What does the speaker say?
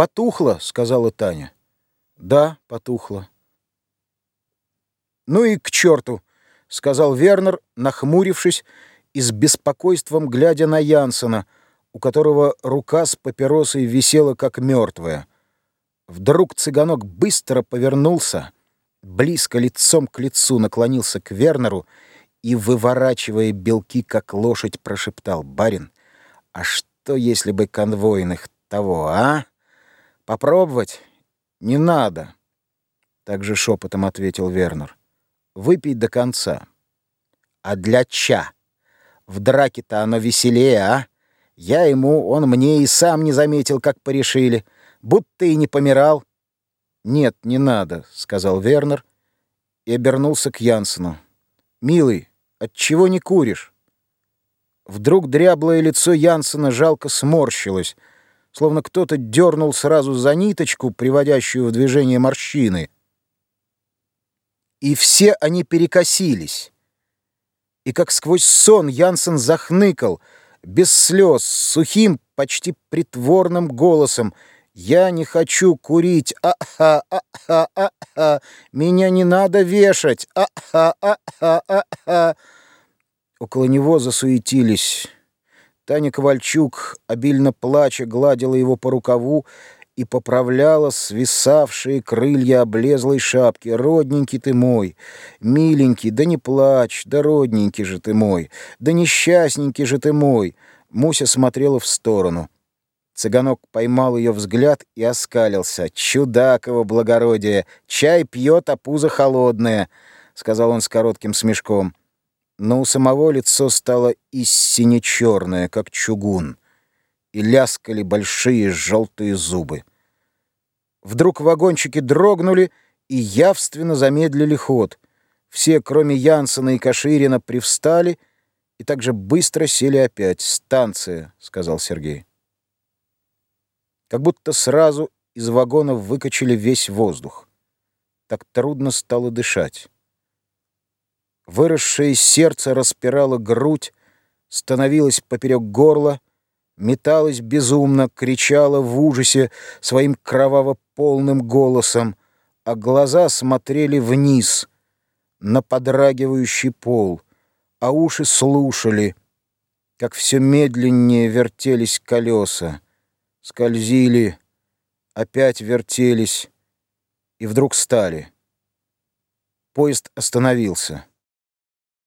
«Потухло», — сказала Таня. «Да, потухло». «Ну и к черту», — сказал Вернер, нахмурившись и с беспокойством глядя на Янсена, у которого рука с папиросой висела как мертвая. Вдруг цыганок быстро повернулся, близко лицом к лицу наклонился к Вернеру и, выворачивая белки, как лошадь, прошептал «Барин, а что, если бы конвойных того, а? Попробовать? Не надо!» Также шепотом ответил Вернер. «Выпей до конца». «А для ча? В драке-то оно веселее, а? Я ему, он мне и сам не заметил, как порешили» будто и не помирал. «Нет, не надо», — сказал Вернер и обернулся к Янсену. «Милый, отчего не куришь?» Вдруг дряблое лицо Янсена жалко сморщилось, словно кто-то дернул сразу за ниточку, приводящую в движение морщины. И все они перекосились. И как сквозь сон Янсен захныкал, без слез, сухим, почти притворным голосом — я не хочу курить. А-ха, а-ха, а-ха. Меня не надо вешать. А-ха, а-ха, а-ха. Около него засуетились. Таня Ковальчук, обильно плача, гладила его по рукаву и поправляла свисавшие крылья облезлой шапки. «Родненький ты мой, миленький, да не плачь, да родненький же ты мой, да несчастненький же ты мой!» Муся смотрела в сторону. Цыганок поймал ее взгляд и оскалился. «Чудаково благородие! Чай пьет, а пузо холодное!» — сказал он с коротким смешком. Но у самого лицо стало истине черное, как чугун, и ляскали большие желтые зубы. Вдруг вагончики дрогнули и явственно замедлили ход. Все, кроме Янсена и Каширина, привстали и также быстро сели опять. «Станция», — сказал Сергей как будто сразу из вагонов выкачали весь воздух. Так трудно стало дышать. Выросшее сердце распирало грудь, становилось поперек горла, металось безумно, кричало в ужасе своим кроваво-полным голосом, а глаза смотрели вниз, на подрагивающий пол, а уши слушали, как все медленнее вертелись колеса скользили, опять вертелись и вдруг стали. Поезд остановился.